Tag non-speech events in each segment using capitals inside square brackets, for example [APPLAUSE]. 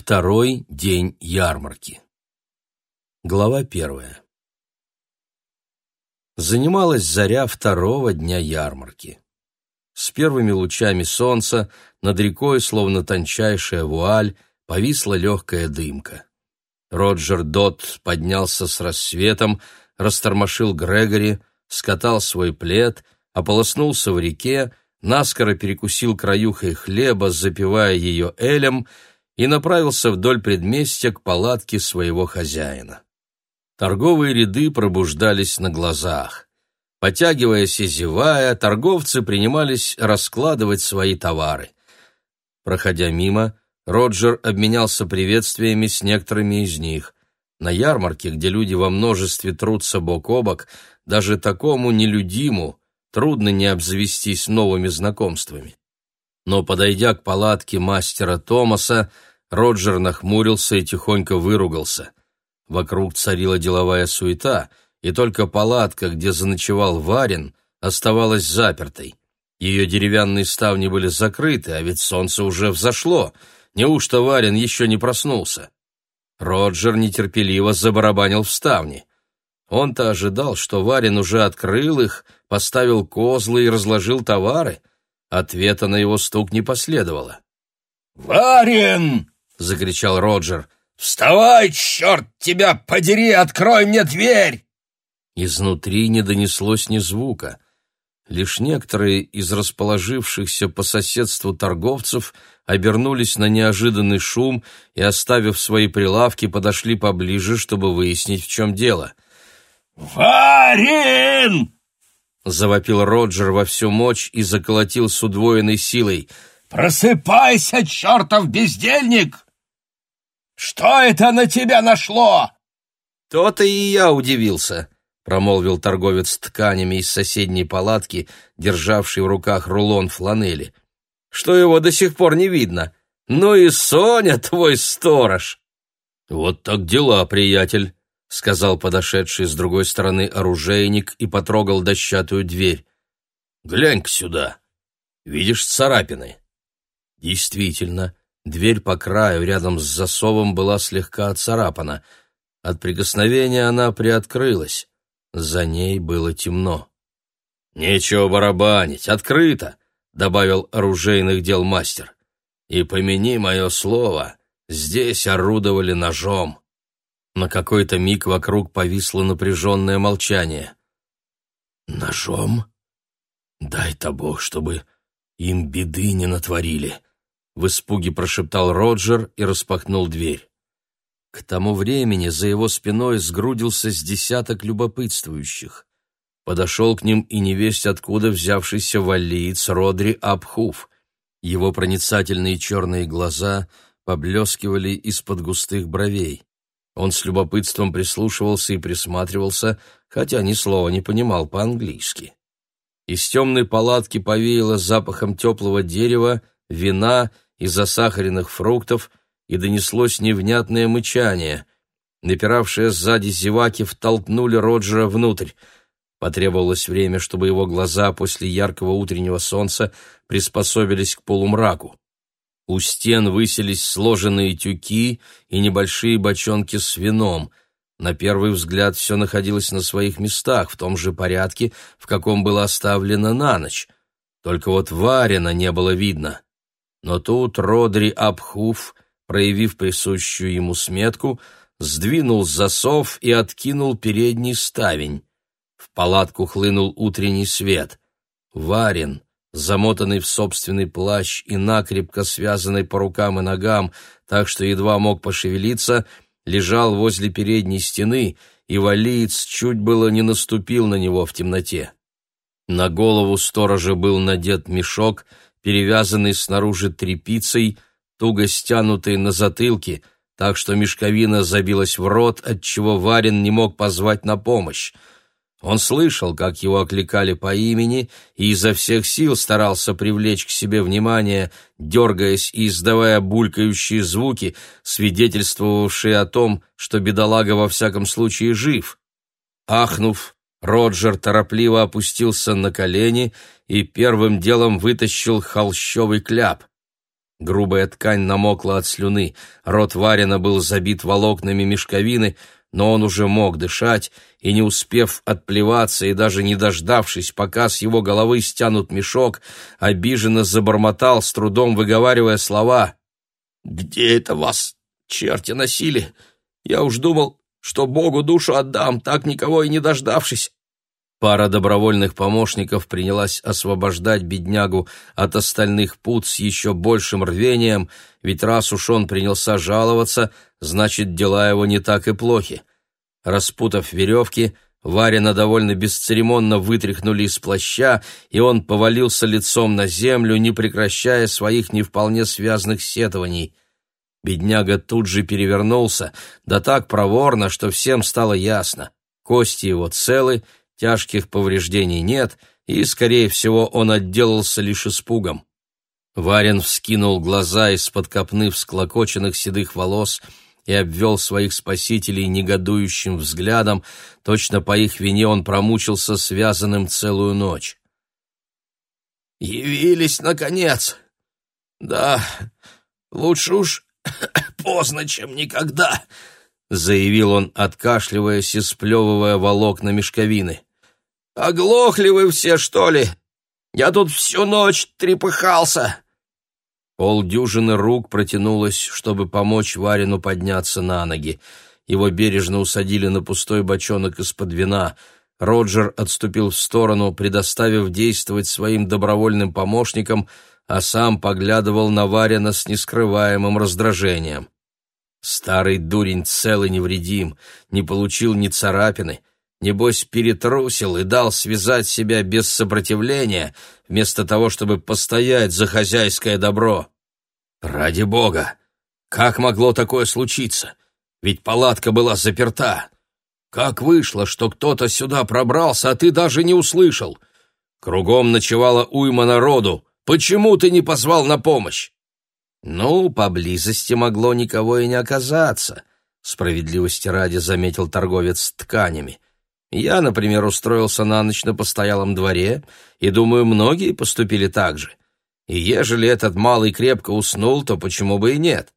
Второй день ярмарки. Глава первая. Занималась заря второго дня ярмарки. С первыми лучами солнца над рекой, словно тончайшая вуаль, повисла легкая дымка. Роджер Дот поднялся с рассветом, растормошил Грегори, скатал свой плед, ополоснулся в реке, наскоро перекусил краюхой хлеба, запивая ее элем, и направился вдоль предместья к палатке своего хозяина. Торговые ряды пробуждались на глазах. Потягиваясь и зевая, торговцы принимались раскладывать свои товары. Проходя мимо, Роджер обменялся приветствиями с некоторыми из них. На ярмарке, где люди во множестве трутся бок о бок, даже такому нелюдиму трудно не обзавестись новыми знакомствами. Но, подойдя к палатке мастера Томаса, Роджер нахмурился и тихонько выругался. Вокруг царила деловая суета, и только палатка, где заночевал Варин, оставалась запертой. Ее деревянные ставни были закрыты, а ведь солнце уже взошло. Неужто Варин еще не проснулся? Роджер нетерпеливо забарабанил в ставни. Он-то ожидал, что Варин уже открыл их, поставил козлы и разложил товары. Ответа на его стук не последовало. «Варин!» — закричал Роджер. «Вставай, черт тебя подери, открой мне дверь!» Изнутри не донеслось ни звука. Лишь некоторые из расположившихся по соседству торговцев обернулись на неожиданный шум и, оставив свои прилавки, подошли поближе, чтобы выяснить, в чем дело. «Варин!» — завопил Роджер во всю мощь и заколотил с удвоенной силой. «Просыпайся, чертов бездельник!» Что это на тебя нашло?» «То-то и я удивился», — промолвил торговец тканями из соседней палатки, державший в руках рулон фланели. «Что его до сих пор не видно? Ну и Соня, твой сторож!» «Вот так дела, приятель», — сказал подошедший с другой стороны оружейник и потрогал дощатую дверь. «Глянь-ка сюда. Видишь царапины?» Действительно, Дверь по краю, рядом с засовом, была слегка отцарапана. От прикосновения она приоткрылась. За ней было темно. «Нечего барабанить, открыто!» — добавил оружейных дел мастер. «И помяни мое слово, здесь орудовали ножом». На какой-то миг вокруг повисло напряженное молчание. «Ножом? Дай-то Бог, чтобы им беды не натворили», в испуге прошептал Роджер и распахнул дверь. К тому времени за его спиной сгрудился с десяток любопытствующих. Подошел к ним и невесть откуда взявшийся валиец Родри Абхуф. Его проницательные черные глаза поблескивали из-под густых бровей. Он с любопытством прислушивался и присматривался, хотя ни слова не понимал по-английски. Из темной палатки повеяло запахом теплого дерева, вина из засахаренных фруктов, и донеслось невнятное мычание. Напиравшие сзади зеваки втолкнули Роджера внутрь. Потребовалось время, чтобы его глаза после яркого утреннего солнца приспособились к полумраку. У стен высились сложенные тюки и небольшие бочонки с вином. На первый взгляд все находилось на своих местах, в том же порядке, в каком было оставлено на ночь. Только вот Варина не было видно. Но тут Родри Абхуф, проявив присущую ему сметку, сдвинул засов и откинул передний ставень. В палатку хлынул утренний свет. Варин, замотанный в собственный плащ и накрепко связанный по рукам и ногам, так что едва мог пошевелиться, лежал возле передней стены, и валиец чуть было не наступил на него в темноте. На голову сторожа был надет мешок — перевязанный снаружи тряпицей, туго стянутый на затылке, так что мешковина забилась в рот, отчего Варин не мог позвать на помощь. Он слышал, как его окликали по имени, и изо всех сил старался привлечь к себе внимание, дергаясь и издавая булькающие звуки, свидетельствовавшие о том, что бедолага во всяком случае жив. Ахнув, Роджер торопливо опустился на колени и первым делом вытащил холщовый кляп. Грубая ткань намокла от слюны, рот Варина был забит волокнами мешковины, но он уже мог дышать, и, не успев отплеваться и даже не дождавшись, пока с его головы стянут мешок, обиженно забормотал, с трудом выговаривая слова. «Где это вас, черти, носили? Я уж думал, что Богу душу отдам, так никого и не дождавшись. Пара добровольных помощников принялась освобождать беднягу от остальных пут с еще большим рвением, ведь раз уж он принялся жаловаться, значит, дела его не так и плохи. Распутав веревки, Варина довольно бесцеремонно вытряхнули из плаща, и он повалился лицом на землю, не прекращая своих не вполне связанных сетований. Бедняга тут же перевернулся, да так проворно, что всем стало ясно. Кости его целы, тяжких повреждений нет, и, скорее всего, он отделался лишь испугом. Варин вскинул глаза из-под копны всклокоченных седых волос и обвел своих спасителей негодующим взглядом, точно по их вине он промучился связанным целую ночь. «Явились, наконец! Да, лучше уж [COUGHS] поздно, чем никогда!» — заявил он, откашливаясь и сплевывая волокна мешковины. Оглохли вы все, что ли? Я тут всю ночь трепыхался!» Полдюжины рук протянулось, чтобы помочь Варину подняться на ноги. Его бережно усадили на пустой бочонок из-под вина. Роджер отступил в сторону, предоставив действовать своим добровольным помощникам, а сам поглядывал на Варина с нескрываемым раздражением. Старый дурень цел и невредим, не получил ни царапины, Небось, перетрусил и дал связать себя без сопротивления, вместо того, чтобы постоять за хозяйское добро. Ради бога! Как могло такое случиться? Ведь палатка была заперта. Как вышло, что кто-то сюда пробрался, а ты даже не услышал? Кругом ночевала уйма народу. Почему ты не позвал на помощь? Ну, поблизости могло никого и не оказаться, справедливости ради заметил торговец тканями. Я, например, устроился на ночь на постоялом дворе, и, думаю, многие поступили так же. И ежели этот малый крепко уснул, то почему бы и нет?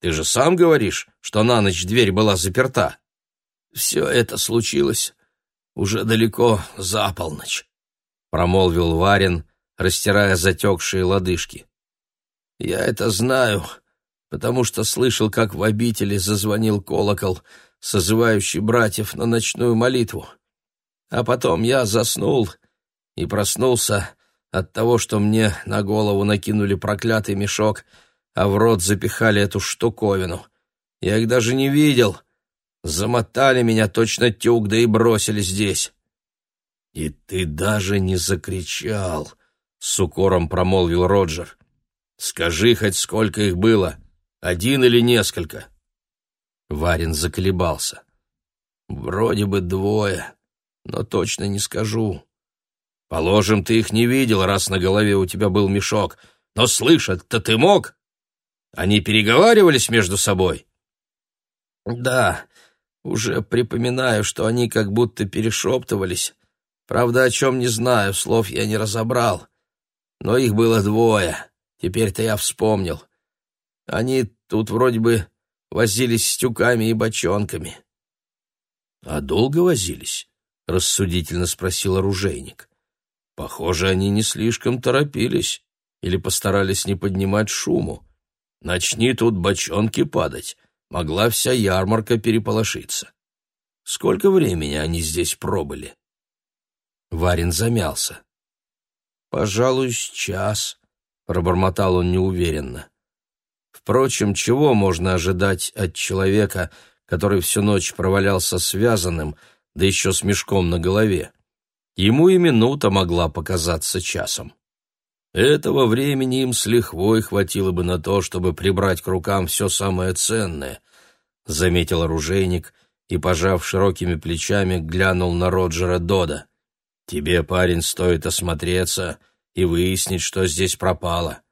Ты же сам говоришь, что на ночь дверь была заперта. Все это случилось уже далеко за полночь, — промолвил Варин, растирая затекшие лодыжки. Я это знаю, потому что слышал, как в обители зазвонил колокол — созывающий братьев на ночную молитву. А потом я заснул и проснулся от того, что мне на голову накинули проклятый мешок, а в рот запихали эту штуковину. Я их даже не видел. Замотали меня точно тюк, да и бросили здесь. — И ты даже не закричал, — с укором промолвил Роджер. — Скажи хоть, сколько их было, один или несколько? — Варин заколебался. «Вроде бы двое, но точно не скажу. Положим, ты их не видел, раз на голове у тебя был мешок. Но слышать-то ты мог? Они переговаривались между собой?» «Да, уже припоминаю, что они как будто перешептывались. Правда, о чем не знаю, слов я не разобрал. Но их было двое, теперь-то я вспомнил. Они тут вроде бы возились с тюками и бочонками. — А долго возились? — рассудительно спросил оружейник. — Похоже, они не слишком торопились или постарались не поднимать шуму. Начни тут бочонки падать, могла вся ярмарка переполошиться. Сколько времени они здесь пробыли? Варин замялся. — Пожалуй, час, — пробормотал он неуверенно. Впрочем, чего можно ожидать от человека, который всю ночь провалялся связанным, да еще с мешком на голове? Ему и минута могла показаться часом. Этого времени им с лихвой хватило бы на то, чтобы прибрать к рукам все самое ценное, — заметил оружейник и, пожав широкими плечами, глянул на Роджера Дода. — Тебе, парень, стоит осмотреться и выяснить, что здесь пропало.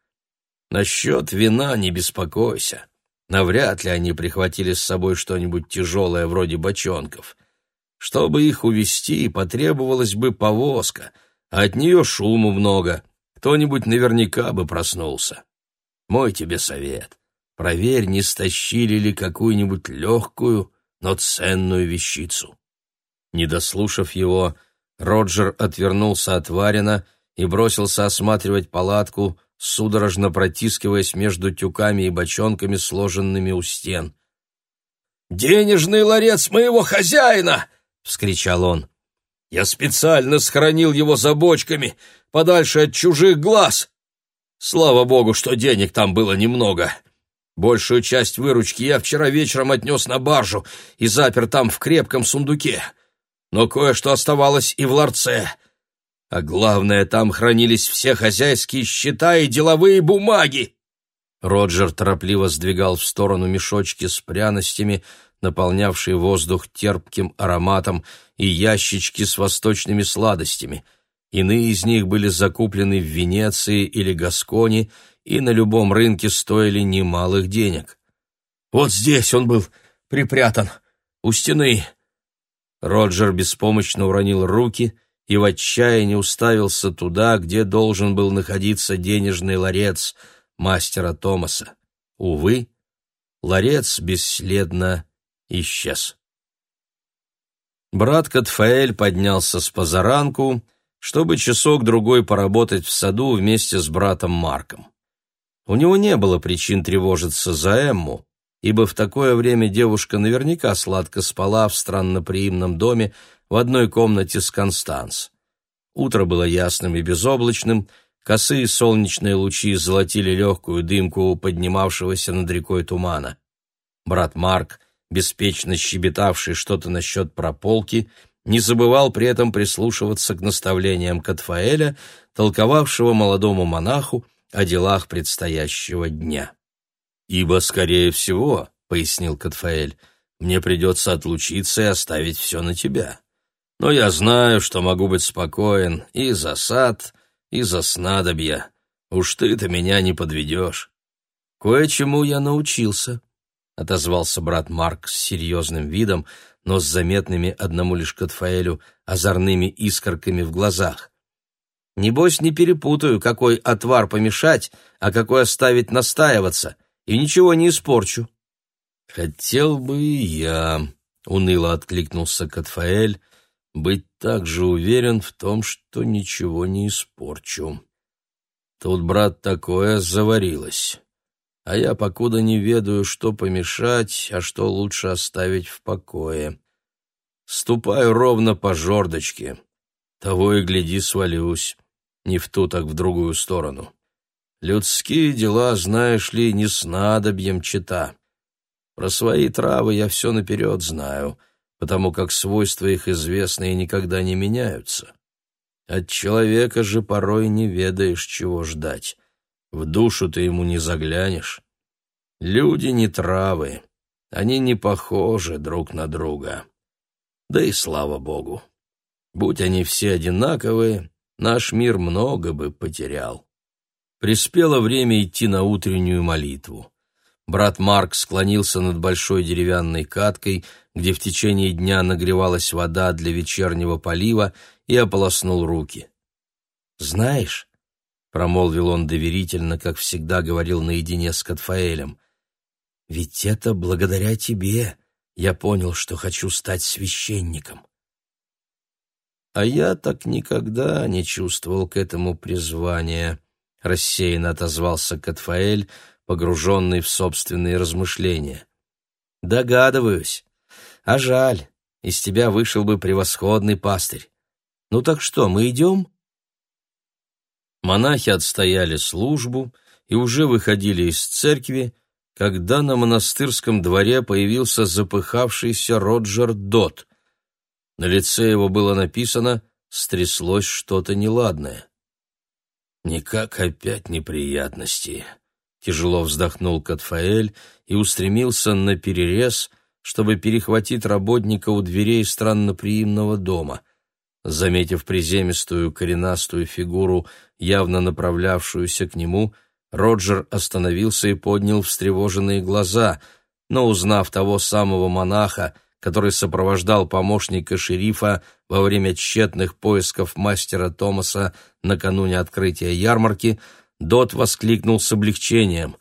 Насчет вина не беспокойся. Навряд ли они прихватили с собой что-нибудь тяжелое вроде бочонков. Чтобы их увести, потребовалась бы повозка, а от нее шуму много. Кто-нибудь наверняка бы проснулся. Мой тебе совет. Проверь, не стащили ли какую-нибудь легкую, но ценную вещицу. Не дослушав его, Роджер отвернулся от Варина и бросился осматривать палатку, судорожно протискиваясь между тюками и бочонками, сложенными у стен. «Денежный ларец моего хозяина!» — вскричал он. «Я специально схоронил его за бочками, подальше от чужих глаз. Слава богу, что денег там было немного. Большую часть выручки я вчера вечером отнес на баржу и запер там в крепком сундуке. Но кое-что оставалось и в ларце. А главное, там хранились все хозяйские счета и деловые бумаги. Роджер торопливо сдвигал в сторону мешочки с пряностями, наполнявшие воздух терпким ароматом, и ящички с восточными сладостями. Иные из них были закуплены в Венеции или Гасконе и на любом рынке стоили немалых денег. «Вот здесь он был припрятан, у стены». Роджер беспомощно уронил руки и в отчаянии уставился туда, где должен был находиться денежный ларец мастера Томаса. Увы, ларец бесследно исчез. Брат Катфаэль поднялся с позаранку, чтобы часок-другой поработать в саду вместе с братом Марком. У него не было причин тревожиться за Эмму, ибо в такое время девушка наверняка сладко спала в странноприимном доме в одной комнате с Констанс. Утро было ясным и безоблачным, косые солнечные лучи золотили легкую дымку поднимавшегося над рекой тумана. Брат Марк, беспечно щебетавший что-то насчет прополки, не забывал при этом прислушиваться к наставлениям Катфаэля, толковавшего молодому монаху о делах предстоящего дня. «Ибо, скорее всего, — пояснил Катфаэль, — мне придется отлучиться и оставить все на тебя. Но я знаю, что могу быть спокоен и за сад, и за снадобья. Уж ты-то меня не подведешь. Кое-чему я научился, — отозвался брат Марк с серьезным видом, но с заметными одному лишь Катфаэлю озорными искорками в глазах. Небось, не перепутаю, какой отвар помешать, а какой оставить настаиваться, и ничего не испорчу. Хотел бы и я, — уныло откликнулся Катфаэль, — быть так же уверен в том, что ничего не испорчу. Тут, брат, такое заварилось. А я покуда не ведаю, что помешать, а что лучше оставить в покое. Ступаю ровно по жердочке. Того и гляди, свалюсь не в ту, так в другую сторону. Людские дела, знаешь ли, не снадобьем чита. Про свои травы я все наперед знаю, потому как свойства их известны и никогда не меняются. От человека же порой не ведаешь, чего ждать. В душу ты ему не заглянешь. Люди не травы, они не похожи друг на друга. Да и слава богу. Будь они все одинаковые, наш мир много бы потерял. Приспело время идти на утреннюю молитву. Брат Марк склонился над большой деревянной каткой, где в течение дня нагревалась вода для вечернего полива, и ополоснул руки. «Знаешь», — промолвил он доверительно, как всегда говорил наедине с Катфаэлем, «ведь это благодаря тебе я понял, что хочу стать священником». А я так никогда не чувствовал к этому призвания, рассеянно отозвался Катфаэль, погруженный в собственные размышления. Догадываюсь. А жаль, из тебя вышел бы превосходный пастырь. Ну так что, мы идем? Монахи отстояли службу и уже выходили из церкви, когда на монастырском дворе появился запыхавшийся Роджер Дот. На лице его было написано «Стряслось что-то неладное». «Никак опять неприятности», — тяжело вздохнул Катфаэль и устремился на перерез, чтобы перехватить работника у дверей странноприимного дома. Заметив приземистую коренастую фигуру, явно направлявшуюся к нему, Роджер остановился и поднял встревоженные глаза, но, узнав того самого монаха, который сопровождал помощника шерифа во время тщетных поисков мастера Томаса накануне открытия ярмарки, Дот воскликнул с облегчением.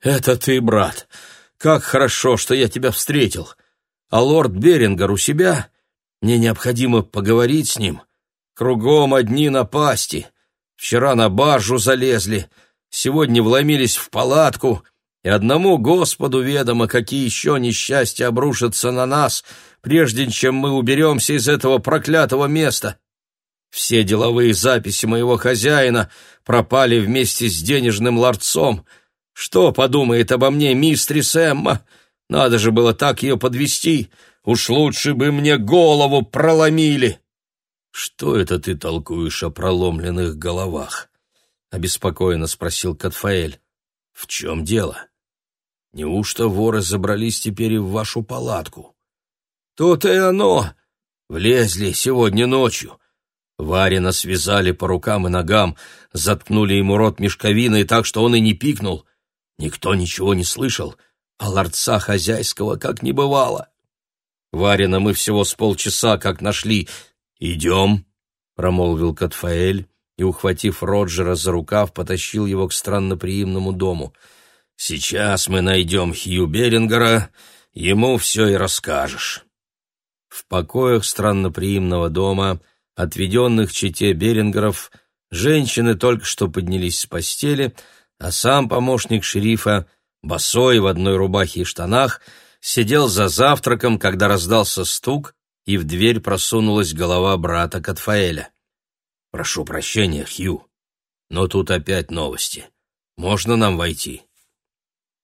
«Это ты, брат! Как хорошо, что я тебя встретил! А лорд Берингер у себя? Мне необходимо поговорить с ним. Кругом одни напасти. Вчера на баржу залезли, сегодня вломились в палатку, и одному Господу ведомо, какие еще несчастья обрушатся на нас, прежде чем мы уберемся из этого проклятого места. Все деловые записи моего хозяина пропали вместе с денежным ларцом. Что подумает обо мне мистрис Эмма? Надо же было так ее подвести. Уж лучше бы мне голову проломили. Что это ты толкуешь о проломленных головах? обеспокоенно спросил Катфаэль. В чем дело? Неужто воры забрались теперь и в вашу палатку? То-то и оно. Влезли сегодня ночью. Варина связали по рукам и ногам, заткнули ему рот мешковиной так, что он и не пикнул. Никто ничего не слышал, а ларца хозяйского как не бывало. Варина мы всего с полчаса как нашли. «Идем», — промолвил Катфаэль и, ухватив Роджера за рукав, потащил его к странноприимному дому. «Сейчас мы найдем Хью Берингера, ему все и расскажешь». В покоях странноприимного дома отведенных чете Берингеров, женщины только что поднялись с постели, а сам помощник шерифа, босой в одной рубахе и штанах, сидел за завтраком, когда раздался стук, и в дверь просунулась голова брата Катфаэля. «Прошу прощения, Хью, но тут опять новости. Можно нам войти?»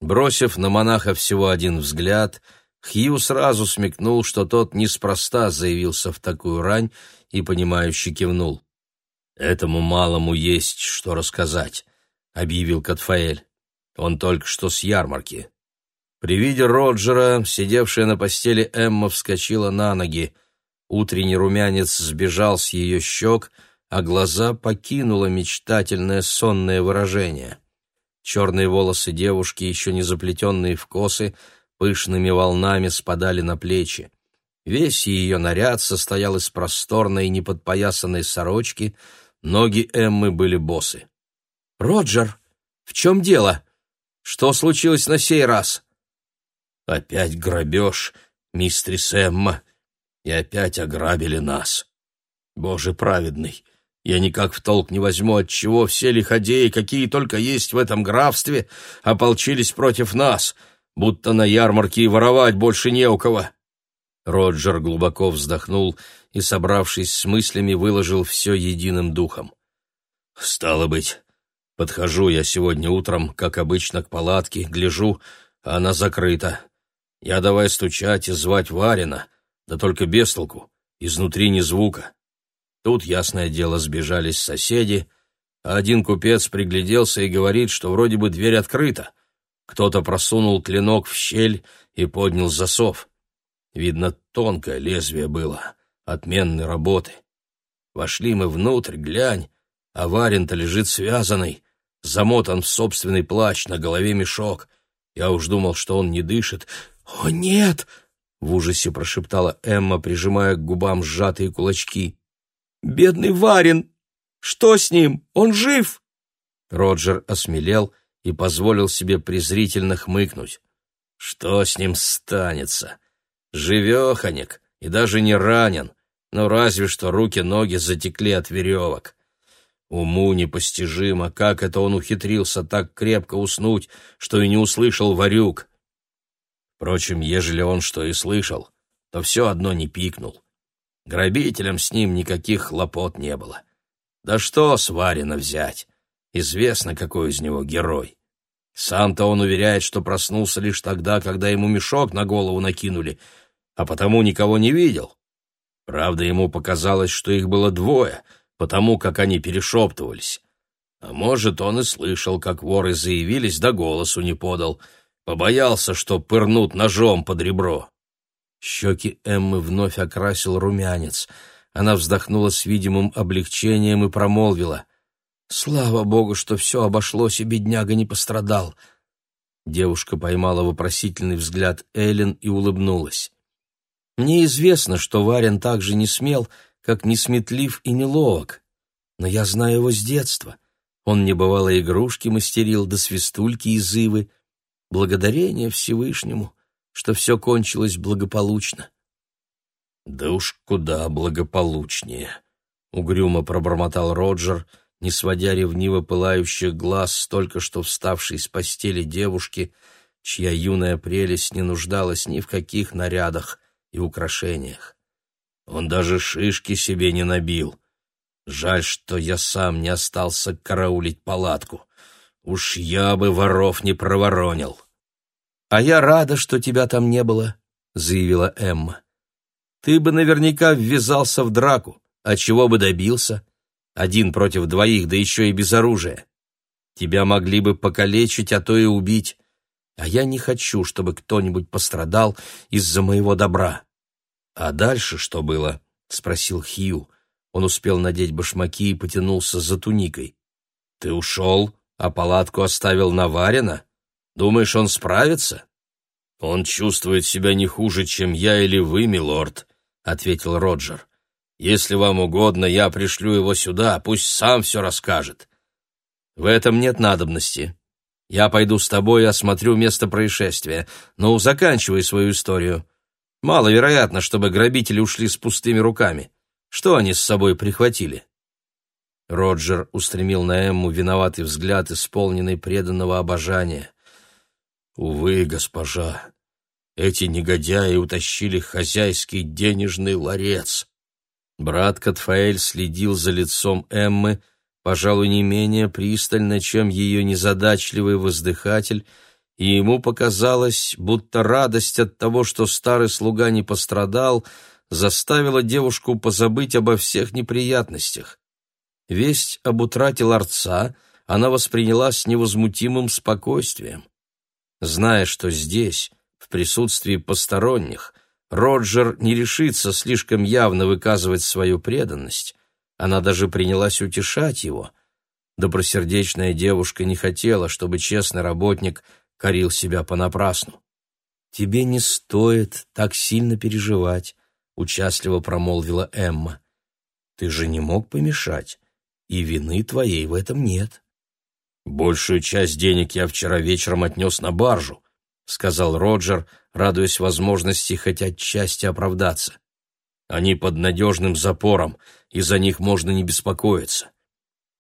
Бросив на монаха всего один взгляд, Хью сразу смекнул, что тот неспроста заявился в такую рань и, понимающе кивнул. «Этому малому есть что рассказать», — объявил Катфаэль. «Он только что с ярмарки». При виде Роджера, сидевшая на постели Эмма вскочила на ноги. Утренний румянец сбежал с ее щек, а глаза покинуло мечтательное сонное выражение. Черные волосы девушки, еще не заплетенные в косы, пышными волнами спадали на плечи. Весь ее наряд состоял из просторной неподпоясанной сорочки, ноги Эммы были босы. «Роджер, в чем дело? Что случилось на сей раз?» «Опять грабеж, мистрис Эмма, и опять ограбили нас. Боже праведный, я никак в толк не возьму, отчего все лиходеи, какие только есть в этом графстве, ополчились против нас, будто на ярмарке и воровать больше не у кого». Роджер глубоко вздохнул и, собравшись с мыслями, выложил все единым духом. «Стало быть, подхожу я сегодня утром, как обычно, к палатке, гляжу, а она закрыта. Я давай стучать и звать Варина, да только без толку, изнутри ни звука. Тут, ясное дело, сбежались соседи, а один купец пригляделся и говорит, что вроде бы дверь открыта. Кто-то просунул клинок в щель и поднял засов. Видно, тонкое лезвие было, отменной работы. Вошли мы внутрь, глянь, а Варин-то лежит связанный, замотан в собственный плащ, на голове мешок. Я уж думал, что он не дышит. «О, нет!» — в ужасе прошептала Эмма, прижимая к губам сжатые кулачки. «Бедный Варин! Что с ним? Он жив?» Роджер осмелел и позволил себе презрительно хмыкнуть. «Что с ним станется? Живеханик и даже не ранен, но разве что руки-ноги затекли от веревок. Уму непостижимо, как это он ухитрился так крепко уснуть, что и не услышал варюк. Впрочем, ежели он что и слышал, то все одно не пикнул. Грабителям с ним никаких хлопот не было. Да что с Варина взять? Известно, какой из него герой. Сам-то он уверяет, что проснулся лишь тогда, когда ему мешок на голову накинули, а потому никого не видел. Правда, ему показалось, что их было двое, потому как они перешептывались. А может, он и слышал, как воры заявились, да голосу не подал. Побоялся, что пырнут ножом под ребро. Щеки Эммы вновь окрасил румянец. Она вздохнула с видимым облегчением и промолвила. «Слава богу, что все обошлось, и бедняга не пострадал». Девушка поймала вопросительный взгляд Эллен и улыбнулась. Мне известно, что Варин так же не смел, как не сметлив и неловок. Но я знаю его с детства. Он небывало игрушки мастерил до свистульки из ивы. Благодарение Всевышнему, что все кончилось благополучно. «Да уж куда благополучнее», — угрюмо пробормотал Роджер, не сводя ревниво пылающих глаз с только что вставшей с постели девушки, чья юная прелесть не нуждалась ни в каких нарядах и украшениях. Он даже шишки себе не набил. Жаль, что я сам не остался караулить палатку. Уж я бы воров не проворонил. — А я рада, что тебя там не было, — заявила Эмма. — Ты бы наверняка ввязался в драку, а чего бы добился? Один против двоих, да еще и без оружия. Тебя могли бы покалечить, а то и убить. А я не хочу, чтобы кто-нибудь пострадал из-за моего добра. — А дальше что было? — спросил Хью. Он успел надеть башмаки и потянулся за туникой. — Ты ушел, а палатку оставил наварено? Думаешь, он справится? — Он чувствует себя не хуже, чем я или вы, милорд, — ответил Роджер. — Если вам угодно, я пришлю его сюда, пусть сам все расскажет. — В этом нет надобности. Я пойду с тобой и осмотрю место происшествия. Ну, заканчивай свою историю. Маловероятно, чтобы грабители ушли с пустыми руками. Что они с собой прихватили?» Роджер устремил на Эмму виноватый взгляд, исполненный преданного обожания. «Увы, госпожа, эти негодяи утащили хозяйский денежный ларец». Брат Катфаэль следил за лицом Эммы, пожалуй, не менее пристально, чем ее незадачливый воздыхатель, и ему показалось, будто радость от того, что старый слуга не пострадал, заставила девушку позабыть обо всех неприятностях. Весть об утрате ларца она восприняла с невозмутимым спокойствием. Зная, что здесь, в присутствии посторонних, Роджер не решится слишком явно выказывать свою преданность, она даже принялась утешать его. Добросердечная девушка не хотела, чтобы честный работник корил себя понапрасну. «Тебе не стоит так сильно переживать», — участливо промолвила Эмма. «Ты же не мог помешать, и вины твоей в этом нет». «Большую часть денег я вчера вечером отнес на баржу», — сказал Роджер, радуясь возможности хоть отчасти оправдаться. «Они под надежным запором, и за них можно не беспокоиться.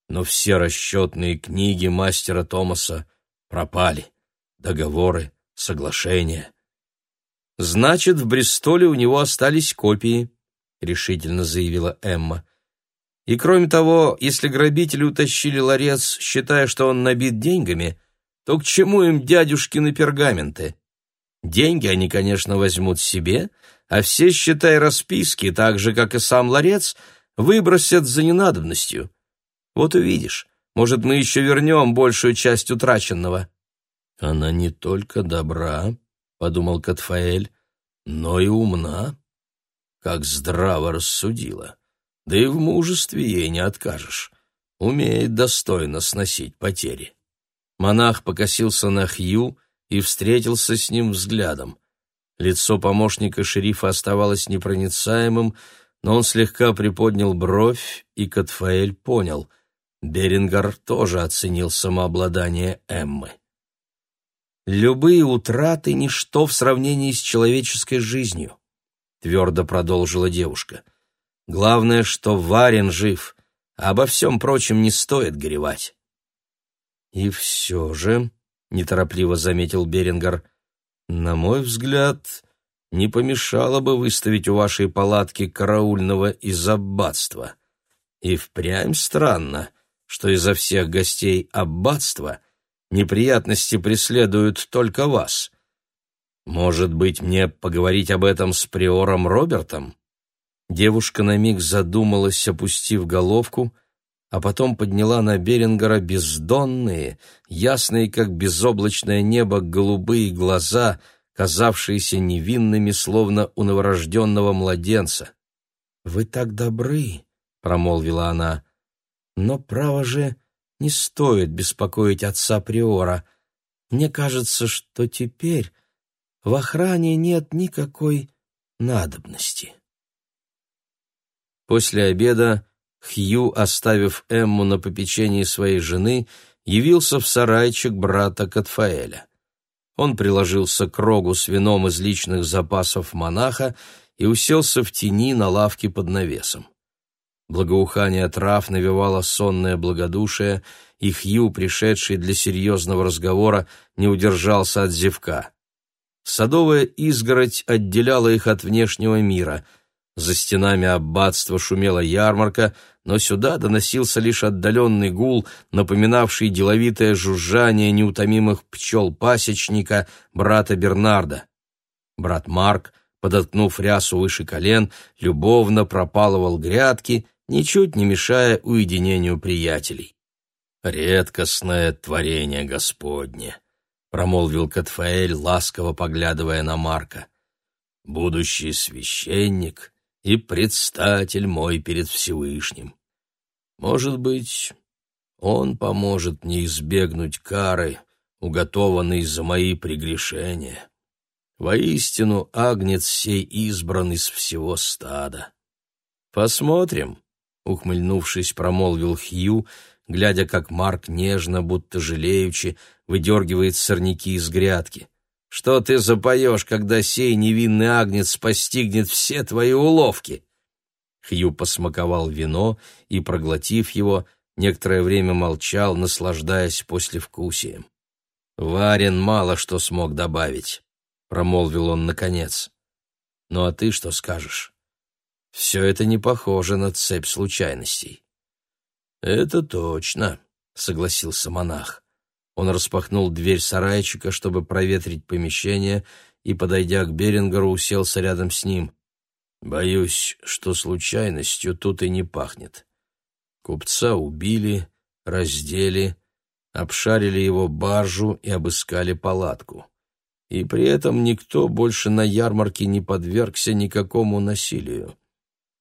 Но все расчетные книги мастера Томаса пропали, договоры, соглашения. «Значит, в Бристоле у него остались копии», — решительно заявила Эмма. «И кроме того, если грабители утащили ларец, считая, что он набит деньгами, то к чему им дядюшкины пергаменты? Деньги они, конечно, возьмут себе, а все, считай, расписки, так же, как и сам ларец, выбросят за ненадобностью. Вот увидишь, может, мы еще вернем большую часть утраченного». «Она не только добра», — подумал Катфаэль, — «но и умна. Как здраво рассудила. Да и в мужестве ей не откажешь. Умеет достойно сносить потери». Монах покосился на Хью и встретился с ним взглядом. Лицо помощника шерифа оставалось непроницаемым, но он слегка приподнял бровь, и Катфаэль понял — Берингар тоже оценил самообладание Эммы. «Любые утраты — ничто в сравнении с человеческой жизнью», — твердо продолжила девушка. «Главное, что Варен жив, а обо всем прочем не стоит горевать». «И все же», — неторопливо заметил Берингар, — «на мой взгляд, не помешало бы выставить у вашей палатки караульного из аббатства. И впрямь странно, что изо всех гостей аббатства — неприятности преследуют только вас. Может быть, мне поговорить об этом с приором Робертом?» Девушка на миг задумалась, опустив головку, а потом подняла на Берингера бездонные, ясные, как безоблачное небо, голубые глаза, казавшиеся невинными, словно у новорожденного младенца. «Вы так добры», — промолвила она, — «но, право же, не стоит беспокоить отца Приора. Мне кажется, что теперь в охране нет никакой надобности. После обеда Хью, оставив Эмму на попечении своей жены, явился в сарайчик брата Катфаэля. Он приложился к рогу с вином из личных запасов монаха и уселся в тени на лавке под навесом. Благоухание трав навевало сонное благодушие, и Хью, пришедший для серьезного разговора, не удержался от зевка. Садовая изгородь отделяла их от внешнего мира. За стенами аббатства шумела ярмарка, но сюда доносился лишь отдаленный гул, напоминавший деловитое жужжание неутомимых пчел пасечника, брата Бернарда. Брат Марк, подоткнув рясу выше колен, любовно пропалывал грядки, ничуть не мешая уединению приятелей. «Редкостное творение Господне», — промолвил Катфаэль, ласково поглядывая на Марка. «Будущий священник и предстатель мой перед Всевышним. Может быть, он поможет мне избегнуть кары, уготованной за мои прегрешения. Воистину, агнец сей избран из всего стада. Посмотрим, ухмыльнувшись, промолвил Хью, глядя, как Марк нежно, будто жалеючи, выдергивает сорняки из грядки. «Что ты запоешь, когда сей невинный агнец постигнет все твои уловки?» Хью посмаковал вино и, проглотив его, некоторое время молчал, наслаждаясь послевкусием. «Варен мало что смог добавить», — промолвил он наконец. «Ну а ты что скажешь? Все это не похоже на цепь случайностей». «Это точно», — согласился монах. Он распахнул дверь сарайчика, чтобы проветрить помещение, и, подойдя к Берингеру, уселся рядом с ним. «Боюсь, что случайностью тут и не пахнет. Купца убили, раздели, обшарили его баржу и обыскали палатку. И при этом никто больше на ярмарке не подвергся никакому насилию.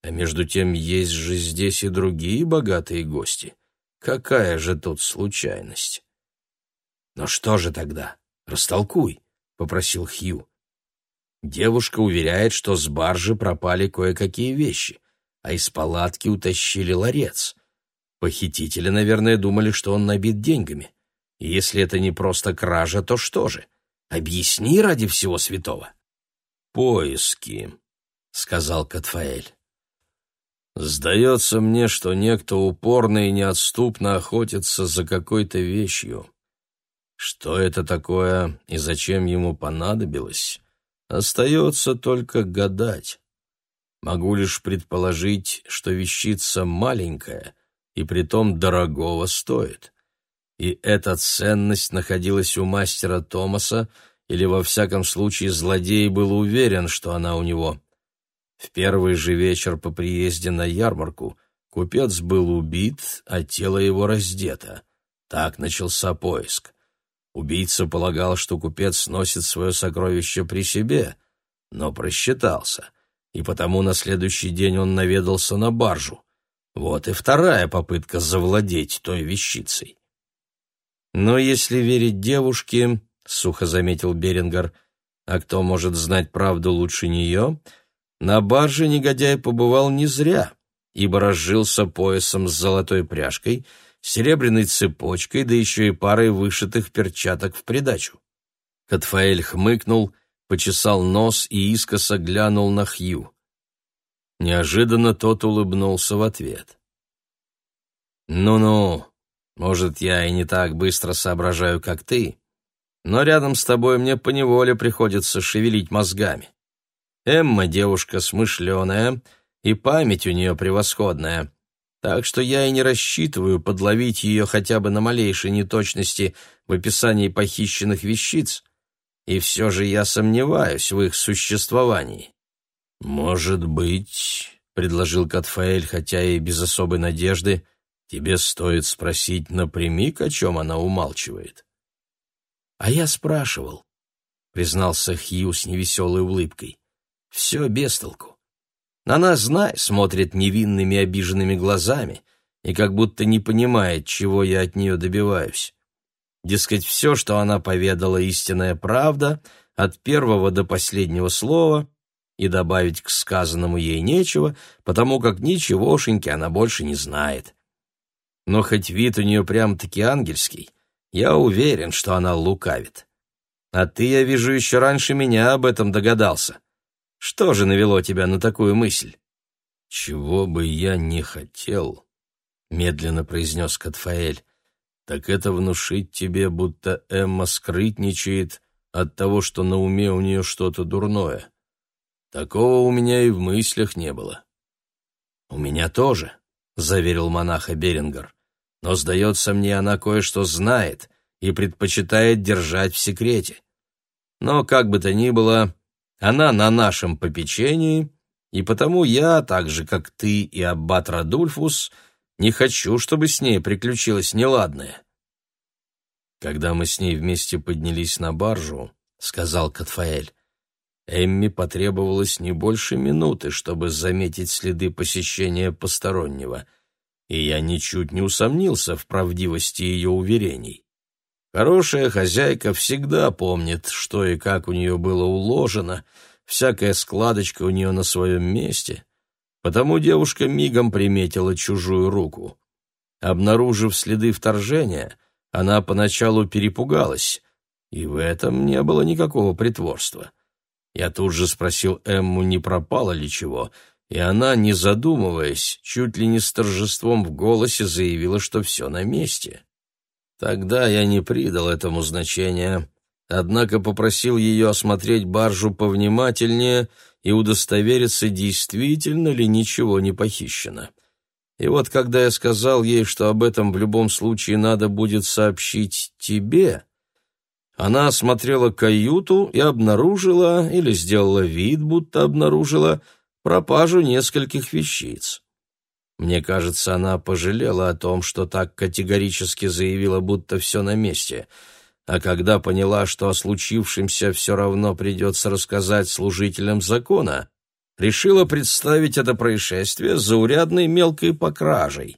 А между тем есть же здесь и другие богатые гости. Какая же тут случайность? Но что же тогда? Растолкуй, попросил Хью. Девушка уверяет, что с баржи пропали кое-какие вещи, а из палатки утащили ларец. Похитители, наверное, думали, что он набит деньгами. И если это не просто кража, то что же? Объясни ради всего святого. Поиски, сказал Катфаэль. Сдается мне, что некто упорно и неотступно охотится за какой-то вещью. Что это такое и зачем ему понадобилось, остается только гадать. Могу лишь предположить, что вещица маленькая и притом дорогого стоит. И эта ценность находилась у мастера Томаса, или во всяком случае злодей был уверен, что она у него. В первый же вечер по приезде на ярмарку купец был убит, а тело его раздето. Так начался поиск. Убийца полагал, что купец носит свое сокровище при себе, но просчитался, и потому на следующий день он наведался на баржу. Вот и вторая попытка завладеть той вещицей. Но если верить девушке, — сухо заметил Берингер, — а кто может знать правду лучше нее, — на барже негодяй побывал не зря, ибо разжился поясом с золотой пряжкой, серебряной цепочкой, да еще и парой вышитых перчаток в придачу. Катфаэль хмыкнул, почесал нос и искоса глянул на Хью. Неожиданно тот улыбнулся в ответ. «Ну-ну, может, я и не так быстро соображаю, как ты, но рядом с тобой мне поневоле приходится шевелить мозгами. Эмма девушка смышленая, и память у нее превосходная. Так что я и не рассчитываю подловить ее хотя бы на малейшей неточности в описании похищенных вещиц. И все же я сомневаюсь в их существовании. «Может быть», — предложил Катфаэль, хотя и без особой надежды, «тебе стоит спросить напрямик, о чем она умалчивает». «А я спрашивал», — признался Хью с невеселой улыбкой. Все без толку. На нас, знай, смотрит невинными обиженными глазами и как будто не понимает, чего я от нее добиваюсь. Дескать, все, что она поведала, истинная правда, от первого до последнего слова, и добавить к сказанному ей нечего, потому как ничегошеньки она больше не знает. Но хоть вид у нее прям-таки ангельский, я уверен, что она лукавит. А ты, я вижу, еще раньше меня об этом догадался. Что же навело тебя на такую мысль? Чего бы я не хотел, медленно произнес Катфаэль, так это внушить тебе, будто Эмма скрытничает от того, что на уме у нее что-то дурное. Такого у меня и в мыслях не было. У меня тоже, заверил монаха Берингер. Но сдается мне, она кое-что знает и предпочитает держать в секрете. Но как бы то ни было, она на нашем попечении, и потому я, так же как ты и аббат Радульфус, не хочу, чтобы с ней приключилось неладное. Когда мы с ней вместе поднялись на баржу, сказал Катфаэль, Эмми потребовалось не больше минуты, чтобы заметить следы посещения постороннего, и я ничуть не усомнился в правдивости ее уверений. Хорошая хозяйка всегда помнит, что и как у нее было уложено, всякая складочка у нее на своем месте, потому девушка мигом приметила чужую руку. Обнаружив следы вторжения, она поначалу перепугалась, и в этом не было никакого притворства. Я тут же спросил Эмму, не пропало ли чего, и она, не задумываясь, чуть ли не с торжеством в голосе заявила, что все на месте. Тогда я не придал этому значения, однако попросил ее осмотреть баржу повнимательнее и удостовериться, действительно ли ничего не похищено. И вот когда я сказал ей, что об этом в любом случае надо будет сообщить тебе, она осмотрела каюту и обнаружила, или сделала вид, будто обнаружила, пропажу нескольких вещиц. Мне кажется, она пожалела о том, что так категорически заявила, будто все на месте, а когда поняла, что о случившемся все равно придется рассказать служителям закона, решила представить это происшествие заурядной мелкой покражей.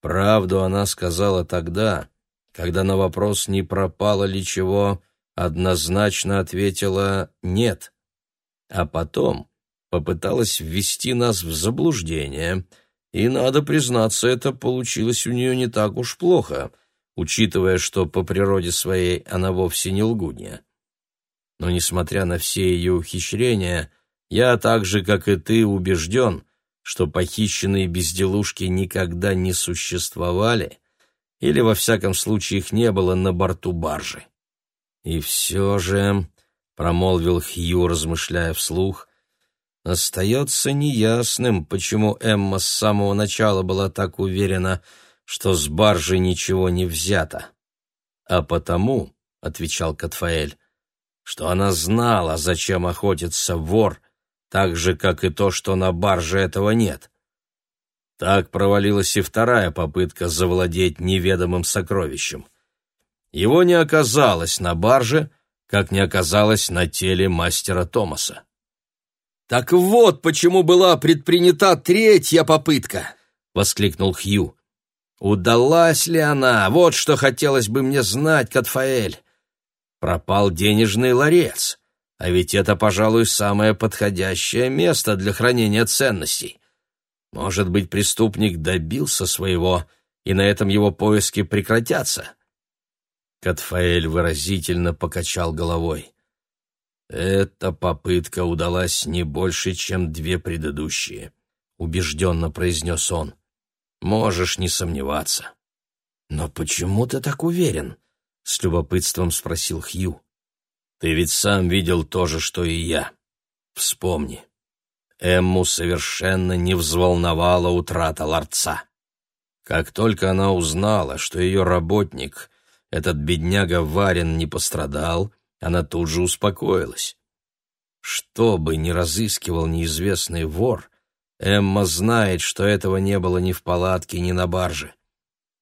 Правду она сказала тогда, когда на вопрос, не пропало ли чего, однозначно ответила «нет», а потом попыталась ввести нас в заблуждение — и, надо признаться, это получилось у нее не так уж плохо, учитывая, что по природе своей она вовсе не лгунья. Но, несмотря на все ее ухищрения, я так же, как и ты, убежден, что похищенные безделушки никогда не существовали, или, во всяком случае, их не было на борту баржи. И все же, — промолвил Хью, размышляя вслух, Остается неясным, почему Эмма с самого начала была так уверена, что с баржи ничего не взято. А потому, — отвечал Катфаэль, — что она знала, зачем охотится вор, так же, как и то, что на барже этого нет. Так провалилась и вторая попытка завладеть неведомым сокровищем. Его не оказалось на барже, как не оказалось на теле мастера Томаса. «Так вот, почему была предпринята третья попытка!» — воскликнул Хью. «Удалась ли она? Вот что хотелось бы мне знать, Катфаэль. Пропал денежный ларец, а ведь это, пожалуй, самое подходящее место для хранения ценностей. Может быть, преступник добился своего, и на этом его поиски прекратятся?» Катфаэль выразительно покачал головой. Эта попытка удалась не больше, чем две предыдущие, убежденно произнес он. Можешь не сомневаться. Но почему ты так уверен? С любопытством спросил Хью. Ты ведь сам видел то же, что и я. Вспомни. Эмму совершенно не взволновала утрата ларца. Как только она узнала, что ее работник, этот бедняга Варин, не пострадал, она тут же успокоилась. Что бы ни разыскивал неизвестный вор, Эмма знает, что этого не было ни в палатке, ни на барже.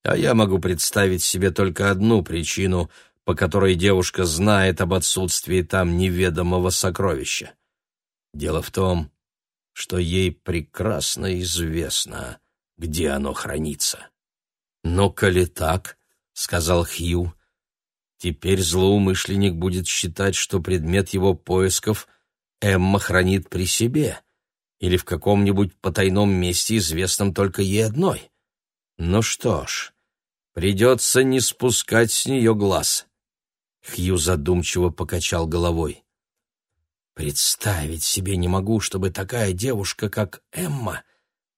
А я могу представить себе только одну причину, по которой девушка знает об отсутствии там неведомого сокровища. Дело в том, что ей прекрасно известно, где оно хранится. «Но коли так», — сказал Хью, Теперь злоумышленник будет считать, что предмет его поисков Эмма хранит при себе или в каком-нибудь потайном месте, известном только ей одной. Ну что ж, придется не спускать с нее глаз. Хью задумчиво покачал головой. Представить себе не могу, чтобы такая девушка, как Эмма,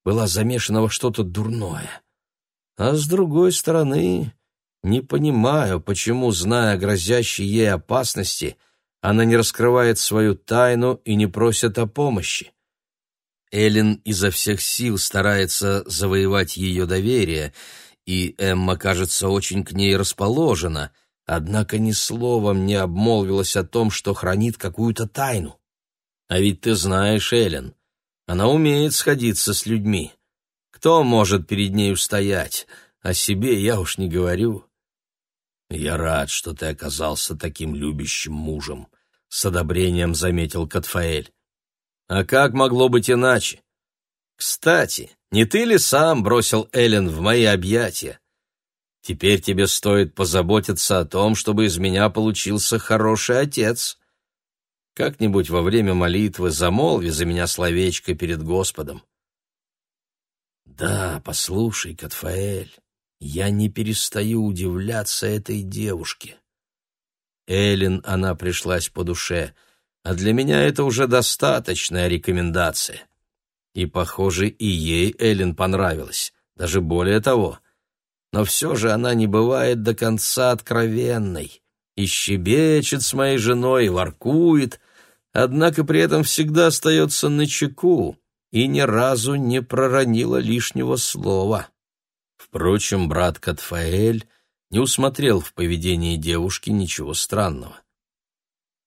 была замешана во что-то дурное. А с другой стороны, не понимаю, почему, зная грозящие ей опасности, она не раскрывает свою тайну и не просит о помощи. Эллен изо всех сил старается завоевать ее доверие, и Эмма, кажется, очень к ней расположена — однако ни словом не обмолвилась о том, что хранит какую-то тайну. А ведь ты знаешь, Эллен, она умеет сходиться с людьми. Кто может перед ней устоять? О себе я уж не говорю. Я рад, что ты оказался таким любящим мужем, с одобрением заметил Катфаэль. А как могло быть иначе? Кстати, не ты ли сам бросил Эллен в мои объятия? Теперь тебе стоит позаботиться о том, чтобы из меня получился хороший отец. Как-нибудь во время молитвы замолви за меня словечко перед Господом. Да, послушай, Катфаэль, я не перестаю удивляться этой девушке. Эллен она пришлась по душе, а для меня это уже достаточная рекомендация. И, похоже, и ей Эллен понравилась, даже более того — но все же она не бывает до конца откровенной, и щебечет с моей женой, и воркует, однако при этом всегда остается на чеку и ни разу не проронила лишнего слова. Впрочем, брат Катфаэль не усмотрел в поведении девушки ничего странного.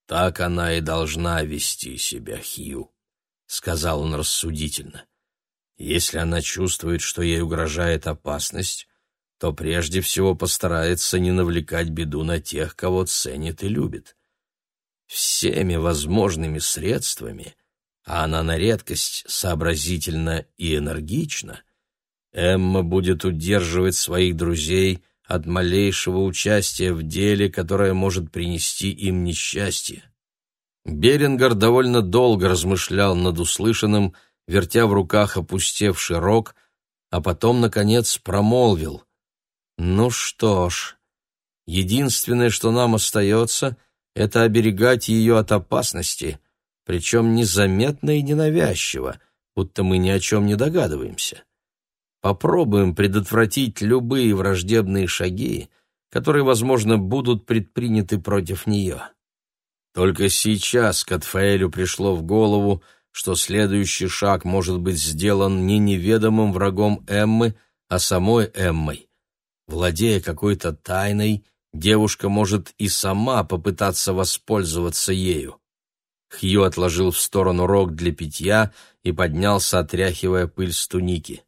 «Так она и должна вести себя, Хью», — сказал он рассудительно. «Если она чувствует, что ей угрожает опасность, то прежде всего постарается не навлекать беду на тех, кого ценит и любит. Всеми возможными средствами, а она на редкость сообразительна и энергична, Эмма будет удерживать своих друзей от малейшего участия в деле, которое может принести им несчастье. Берингер довольно долго размышлял над услышанным, вертя в руках опустевший рог, а потом, наконец, промолвил — ну что ж, единственное, что нам остается, это оберегать ее от опасности, причем незаметно и ненавязчиво, будто мы ни о чем не догадываемся. Попробуем предотвратить любые враждебные шаги, которые, возможно, будут предприняты против нее. Только сейчас Катфаэлю пришло в голову, что следующий шаг может быть сделан не неведомым врагом Эммы, а самой Эммой. Владея какой-то тайной, девушка может и сама попытаться воспользоваться ею. Хью отложил в сторону рог для питья и поднялся, отряхивая пыль с туники.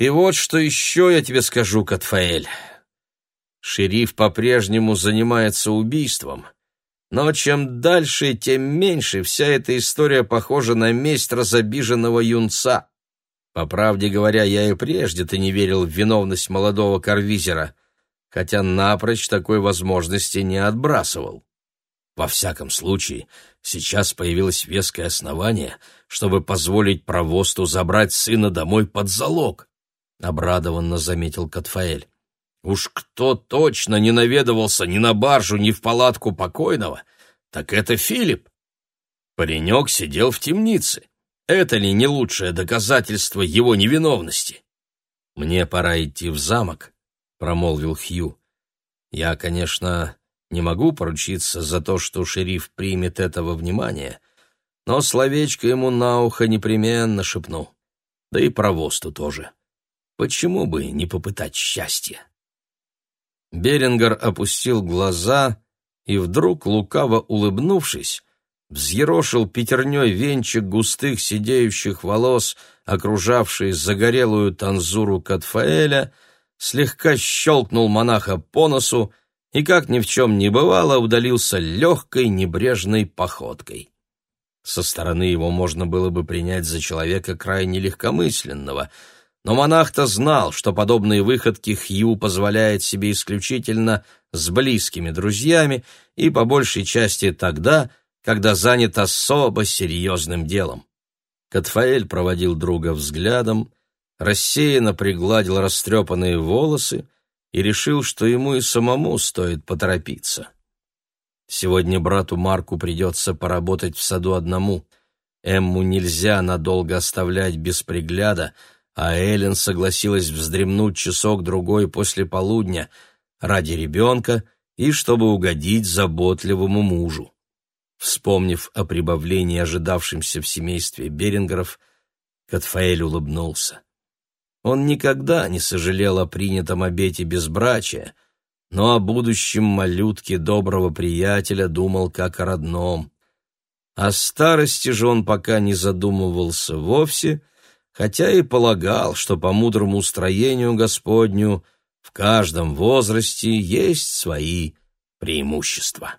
«И вот что еще я тебе скажу, Катфаэль. Шериф по-прежнему занимается убийством, но чем дальше, тем меньше вся эта история похожа на месть разобиженного юнца. По правде говоря, я и прежде-то не верил в виновность молодого карвизера, хотя напрочь такой возможности не отбрасывал. Во всяком случае, сейчас появилось веское основание, чтобы позволить провосту забрать сына домой под залог, — обрадованно заметил Катфаэль. Уж кто точно не наведывался ни на баржу, ни в палатку покойного, так это Филипп. Паренек сидел в темнице. Это ли не лучшее доказательство его невиновности? Мне пора идти в замок, промолвил Хью. Я, конечно, не могу поручиться за то, что шериф примет этого внимания, но словечко ему на ухо непременно шепну. Да и про Восту тоже. Почему бы не попытать счастья? Берингер опустил глаза и вдруг, лукаво улыбнувшись, взъерошил пятерней венчик густых сидеющих волос, окружавший загорелую танзуру Катфаэля, слегка щелкнул монаха по носу и, как ни в чем не бывало, удалился легкой небрежной походкой. Со стороны его можно было бы принять за человека крайне легкомысленного, но монах-то знал, что подобные выходки Хью позволяет себе исключительно с близкими друзьями и по большей части тогда, когда занят особо серьезным делом. Катфаэль проводил друга взглядом, рассеянно пригладил растрепанные волосы и решил, что ему и самому стоит поторопиться. Сегодня брату Марку придется поработать в саду одному. Эмму нельзя надолго оставлять без пригляда, а Эллен согласилась вздремнуть часок-другой после полудня ради ребенка и чтобы угодить заботливому мужу. Вспомнив о прибавлении, ожидавшемся в семействе Берингеров, Катфаэль улыбнулся. Он никогда не сожалел о принятом обете безбрачия, но о будущем малютке доброго приятеля думал как о родном. О старости же он пока не задумывался вовсе, хотя и полагал, что по мудрому устроению Господню в каждом возрасте есть свои преимущества.